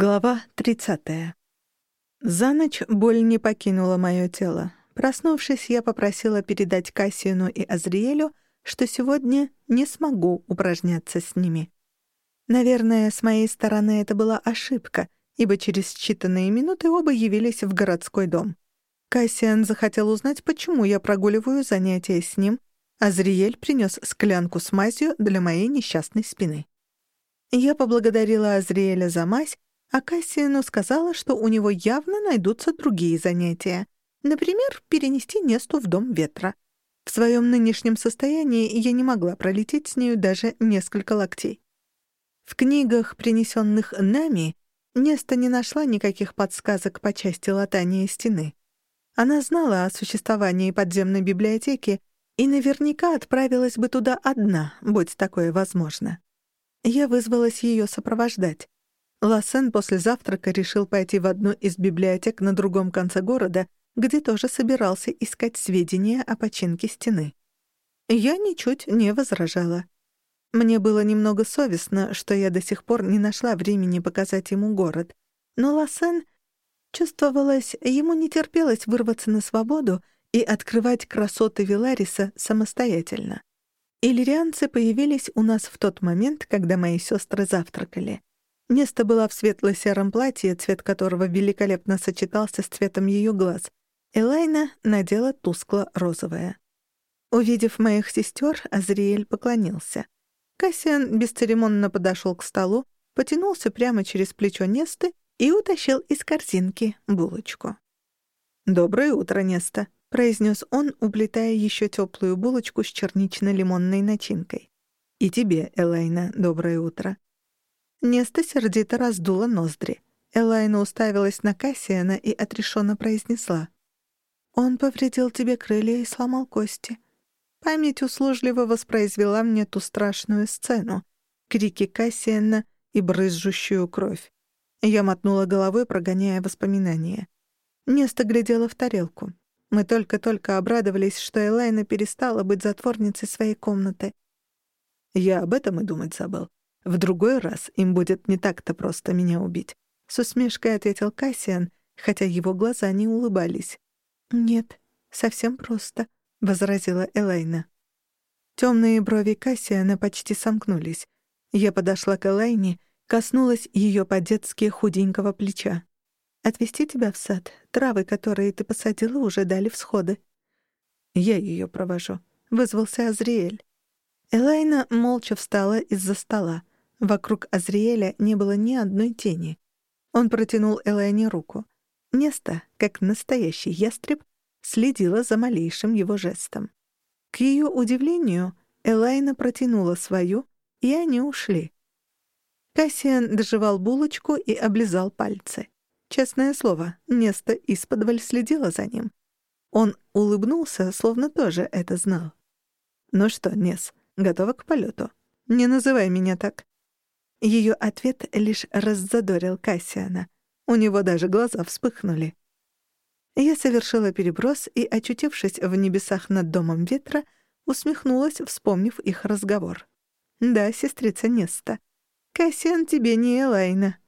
Глава 30. За ночь боль не покинула моё тело. Проснувшись, я попросила передать Кассиину и Азриэлю, что сегодня не смогу упражняться с ними. Наверное, с моей стороны это была ошибка, ибо через считанные минуты оба явились в городской дом. Кассиан захотел узнать, почему я прогуливаю занятия с ним, а Зриэль принёс склянку с мазью для моей несчастной спины. Я поблагодарила Азриэля за мазь, а Кассиану сказала, что у него явно найдутся другие занятия. Например, перенести Несту в Дом Ветра. В своем нынешнем состоянии я не могла пролететь с нею даже несколько локтей. В книгах, принесенных нами, Неста не нашла никаких подсказок по части латания стены. Она знала о существовании подземной библиотеки и наверняка отправилась бы туда одна, будь такое возможно. Я вызвалась ее сопровождать. Лассен после завтрака решил пойти в одну из библиотек на другом конце города, где тоже собирался искать сведения о починке стены. Я ничуть не возражала. Мне было немного совестно, что я до сих пор не нашла времени показать ему город. Но Лассен, чувствовалось, ему не терпелось вырваться на свободу и открывать красоты Вилариса самостоятельно. Иллирианцы появились у нас в тот момент, когда мои сестры завтракали. Неста была в светло-сером платье, цвет которого великолепно сочетался с цветом ее глаз. Элайна надела тускло-розовое. Увидев моих сестер, Азриэль поклонился. Кассиан бесцеремонно подошел к столу, потянулся прямо через плечо Несты и утащил из корзинки булочку. «Доброе утро, Неста», — произнес он, уплетая еще теплую булочку с чернично-лимонной начинкой. «И тебе, Элайна, доброе утро». Неста сердито раздула ноздри. Элайна уставилась на Кассиана и отрешенно произнесла. «Он повредил тебе крылья и сломал кости». Память услужливо воспроизвела мне ту страшную сцену — крики Кассиана и брызжущую кровь. Я мотнула головой, прогоняя воспоминания. Неста глядела в тарелку. Мы только-только обрадовались, что Элайна перестала быть затворницей своей комнаты. Я об этом и думать забыл. В другой раз им будет не так-то просто меня убить. С усмешкой ответил Кассиан, хотя его глаза не улыбались. «Нет, совсем просто», — возразила Элайна. Темные брови Кассиана почти сомкнулись. Я подошла к Элайне, коснулась ее по-детски худенького плеча. «Отвезти тебя в сад. Травы, которые ты посадила, уже дали всходы». «Я ее провожу», — вызвался Азриэль. Элайна молча встала из-за стола. Вокруг Азриэля не было ни одной тени. Он протянул Элайне руку. Неста, как настоящий ястреб, следила за малейшим его жестом. К ее удивлению, Элайна протянула свою, и они ушли. Кассиан доживал булочку и облизал пальцы. Честное слово, Неста исподволь следила за ним. Он улыбнулся, словно тоже это знал. «Ну что, Нес, готова к полету? Не называй меня так. Ее ответ лишь раззадорил Кассиана. У него даже глаза вспыхнули. Я совершила переброс и, очутившись в небесах над домом ветра, усмехнулась, вспомнив их разговор. «Да, сестрица Неста. Кассиан тебе не Элайна».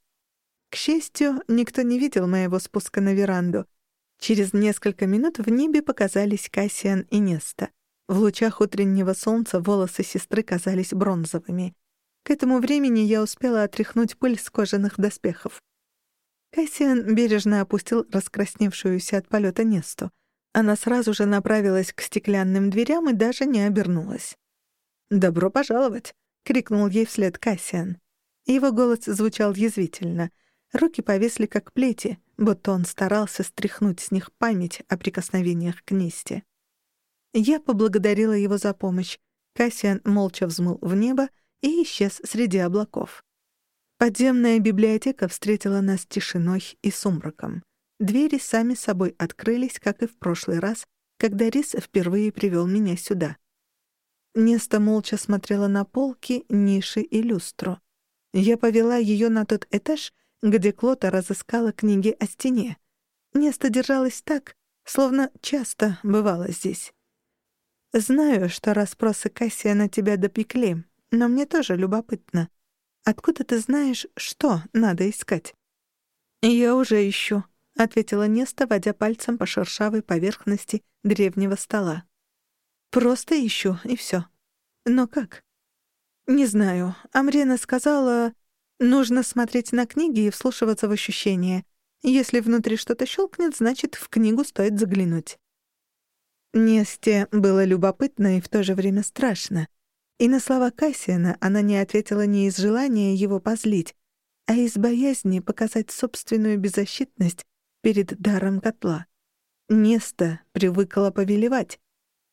К счастью, никто не видел моего спуска на веранду. Через несколько минут в небе показались Кассиан и Неста. В лучах утреннего солнца волосы сестры казались бронзовыми. К этому времени я успела отряхнуть пыль с кожаных доспехов. Кассиан бережно опустил раскрасневшуюся от полета Несту. Она сразу же направилась к стеклянным дверям и даже не обернулась. «Добро пожаловать!» — крикнул ей вслед Кассиан. Его голос звучал язвительно. Руки повесли как плети, будто он старался стряхнуть с них память о прикосновениях к Несте. Я поблагодарила его за помощь. Кассиан молча взмыл в небо, и исчез среди облаков. Подземная библиотека встретила нас тишиной и сумраком. Двери сами собой открылись, как и в прошлый раз, когда Рис впервые привел меня сюда. Неста молча смотрела на полки, ниши и люстру. Я повела ее на тот этаж, где Клота разыскала книги о стене. Неста держалась так, словно часто бывала здесь. «Знаю, что расспросы Кассия на тебя допекли, но мне тоже любопытно. Откуда ты знаешь, что надо искать?» «Я уже ищу», — ответила Неста, водя пальцем по шершавой поверхности древнего стола. «Просто ищу, и всё. Но как?» «Не знаю. Амрена сказала, нужно смотреть на книги и вслушиваться в ощущения. Если внутри что-то щелкнет, значит, в книгу стоит заглянуть». Несте было любопытно и в то же время страшно. И на слова Кассиана она не ответила не из желания его позлить, а из боязни показать собственную беззащитность перед даром котла. Неста привыкла повелевать.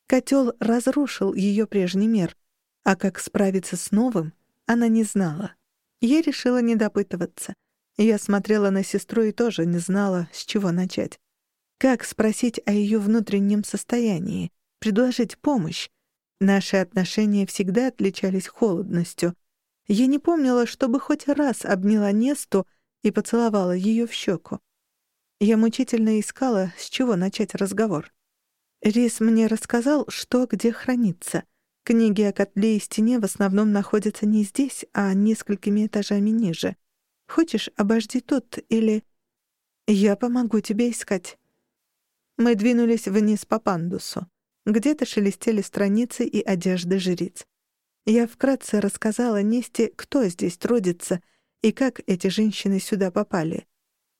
Котел разрушил ее прежний мир, а как справиться с новым, она не знала. Я решила не допытываться. Я смотрела на сестру и тоже не знала, с чего начать. Как спросить о ее внутреннем состоянии, предложить помощь? Наши отношения всегда отличались холодностью. Я не помнила, чтобы хоть раз обняла Несту и поцеловала ее в щеку. Я мучительно искала, с чего начать разговор. Рис мне рассказал, что где хранится. Книги о котле и стене в основном находятся не здесь, а несколькими этажами ниже. Хочешь, обожди тут или... Я помогу тебе искать. Мы двинулись вниз по пандусу. Где-то шелестели страницы и одежды жриц. Я вкратце рассказала Несте, кто здесь трудится и как эти женщины сюда попали.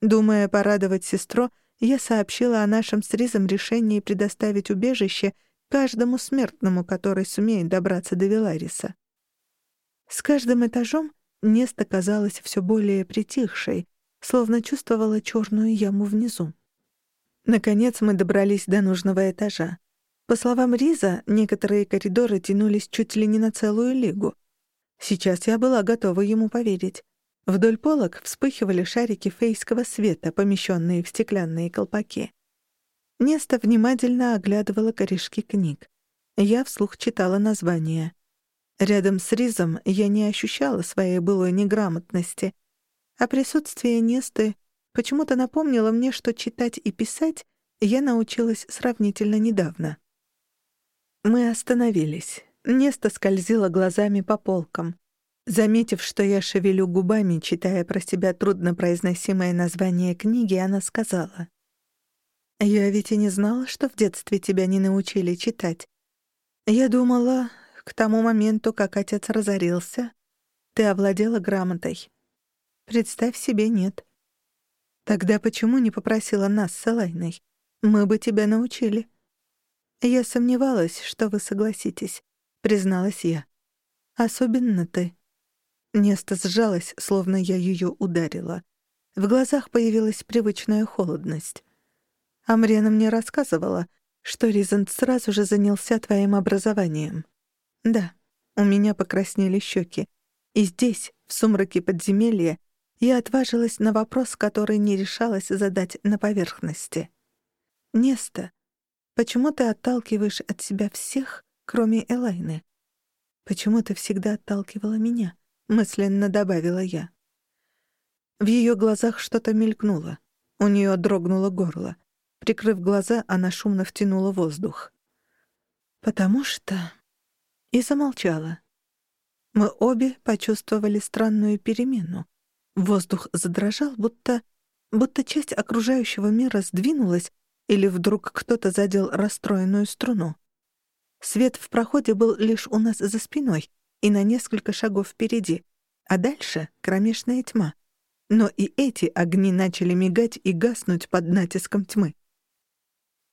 Думая порадовать сестру, я сообщила о нашем с Ризом решении предоставить убежище каждому смертному, который сумеет добраться до Вилариса. С каждым этажом Неста казалась все более притихшей, словно чувствовала черную яму внизу. Наконец мы добрались до нужного этажа. По словам Риза, некоторые коридоры тянулись чуть ли не на целую лигу. Сейчас я была готова ему поверить. Вдоль полок вспыхивали шарики фейского света, помещенные в стеклянные колпаки. Неста внимательно оглядывала корешки книг. Я вслух читала названия. Рядом с Ризом я не ощущала своей былой неграмотности, а присутствие Несты почему-то напомнило мне, что читать и писать я научилась сравнительно недавно. Мы остановились. Неста скользила глазами по полкам. Заметив, что я шевелю губами, читая про себя труднопроизносимое название книги, она сказала. «Я ведь и не знала, что в детстве тебя не научили читать. Я думала, к тому моменту, как отец разорился, ты овладела грамотой. Представь себе, нет. Тогда почему не попросила нас с Элайной? Мы бы тебя научили». «Я сомневалась, что вы согласитесь», — призналась я. «Особенно ты». Неста сжалась, словно я ее ударила. В глазах появилась привычная холодность. Амрена мне рассказывала, что Ризент сразу же занялся твоим образованием. Да, у меня покраснели щеки. И здесь, в сумраке подземелья, я отважилась на вопрос, который не решалась задать на поверхности. «Неста, почему ты отталкиваешь от себя всех, кроме Элайны? Почему ты всегда отталкивала меня?» — мысленно добавила я. В ее глазах что-то мелькнуло. У нее дрогнуло горло. Прикрыв глаза, она шумно втянула воздух. «Потому что...» И замолчала. Мы обе почувствовали странную перемену. Воздух задрожал, будто... будто часть окружающего мира сдвинулась, или вдруг кто-то задел расстроенную струну. Свет в проходе был лишь у нас за спиной и на несколько шагов впереди, а дальше — кромешная тьма. Но и эти огни начали мигать и гаснуть под натиском тьмы.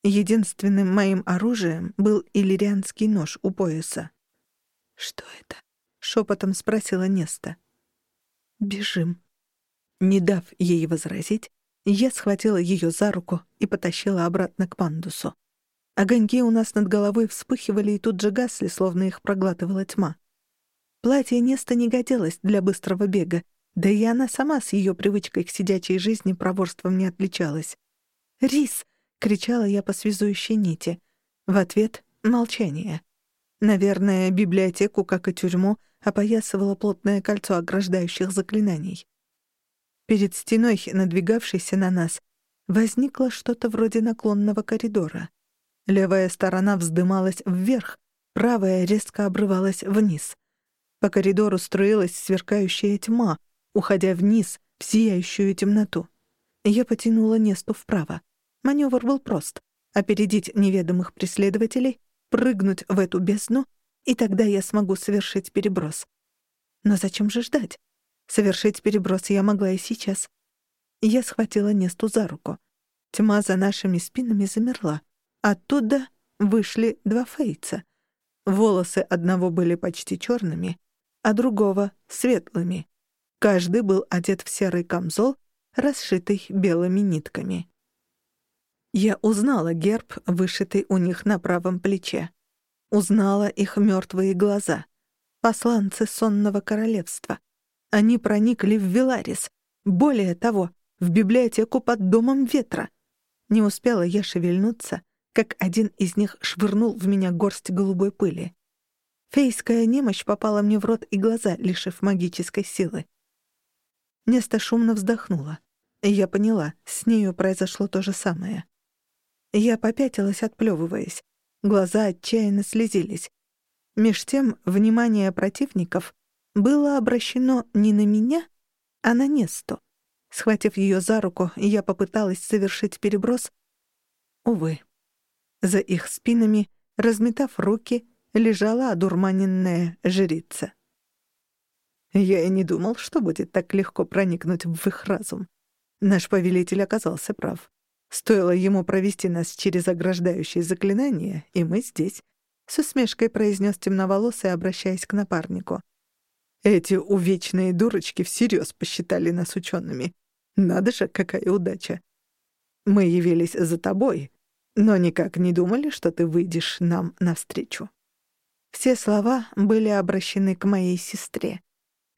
Единственным моим оружием был иллирианский нож у пояса. «Что это?» — шепотом спросила Неста. «Бежим». Не дав ей возразить, я схватила ее за руку и потащила обратно к пандусу. Огоньки у нас над головой вспыхивали и тут же гасли, словно их проглатывала тьма. Платье Неста не годилось для быстрого бега, да и она сама с ее привычкой к сидячей жизни проворством не отличалась. «Рис!» кричала я по связующей нити. В ответ — молчание. Наверное, библиотеку, как и тюрьму, опоясывало плотное кольцо ограждающих заклинаний. Перед стеной, надвигавшейся на нас, возникло что-то вроде наклонного коридора. Левая сторона вздымалась вверх, правая резко обрывалась вниз. По коридору струилась сверкающая тьма, уходя вниз в сияющую темноту. Я потянула Несту вправо. Маневр был прост — опередить неведомых преследователей, прыгнуть в эту бездну, и тогда я смогу совершить переброс. Но зачем же ждать? Совершить переброс я могла и сейчас. Я схватила Несту за руку. Тьма за нашими спинами замерла. Оттуда вышли два фейца. Волосы одного были почти черными, а другого — светлыми. Каждый был одет в серый камзол, расшитый белыми нитками. Я узнала герб, вышитый у них на правом плече. Узнала их мертвые глаза. Посланцы сонного королевства. Они проникли в Виларис. Более того, в библиотеку под домом ветра. Не успела я шевельнуться, как один из них швырнул в меня горсть голубой пыли. Фейская немощь попала мне в рот и глаза, лишив магической силы. Неста шумно вздохнула. Я поняла, с нею произошло то же самое. Я попятилась, отплёвываясь. Глаза отчаянно слезились. Меж тем, внимание противников было обращено не на меня, а на Несту. Схватив ее за руку, я попыталась совершить переброс. Увы. За их спинами, разметав руки, лежала одурманенная жрица. Я и не думал, что будет так легко проникнуть в их разум. Наш повелитель оказался прав. Стоило ему провести нас через ограждающие заклинания, и мы здесь. С усмешкой произнес темноволосый, обращаясь к напарнику. Эти увечные дурочки всерьез посчитали нас учеными. Надо же, какая удача. Мы явились за тобой, но никак не думали, что ты выйдешь нам навстречу. Все слова были обращены к моей сестре.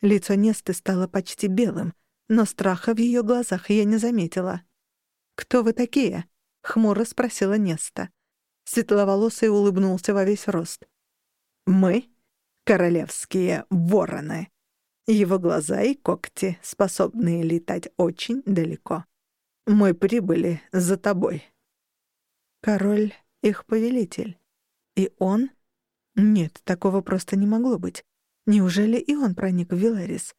Лицо Несты стало почти белым, но страха в ее глазах я не заметила. «Кто вы такие?» — хмуро спросила Неста. Светловолосый улыбнулся во весь рост. «Мы — королевские вороны. Его глаза и когти, способные летать очень далеко. Мы прибыли за тобой». Король — их повелитель. И он? Нет, такого просто не могло быть. Неужели и он проник в Виларис?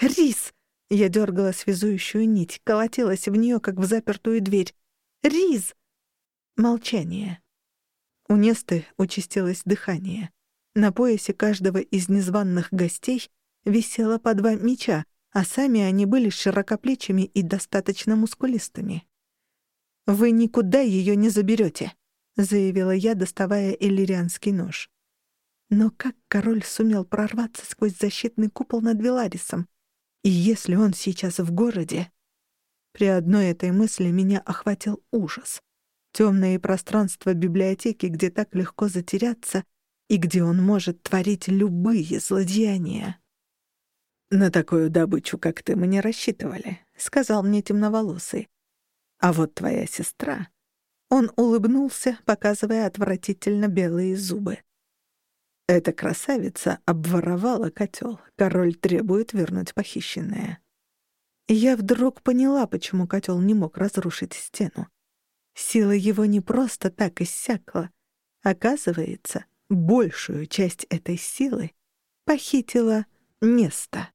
«Рис!» Я дергала связующую нить, колотилась в нее, как в запертую дверь. «Рис!» Молчание. У Несты участилось дыхание. На поясе каждого из незваных гостей висело по два меча, а сами они были широкоплечими и достаточно мускулистыми. «Вы никуда ее не заберете», — заявила я, доставая иллирианский нож. Но как король сумел прорваться сквозь защитный купол над Веларисом? И если он сейчас в городе... При одной этой мысли меня охватил ужас. Темное пространство библиотеки, где так легко затеряться и где он может творить любые злодеяния. «На такую добычу, как ты, мы не рассчитывали», — сказал мне темноволосый. «А вот твоя сестра...» Он улыбнулся, показывая отвратительно белые зубы. Эта красавица обворовала котел. Король требует вернуть похищенное. Я вдруг поняла, почему котел не мог разрушить стену. Сила его не просто так иссякла. Оказывается, большую часть этой силы похитила Неста.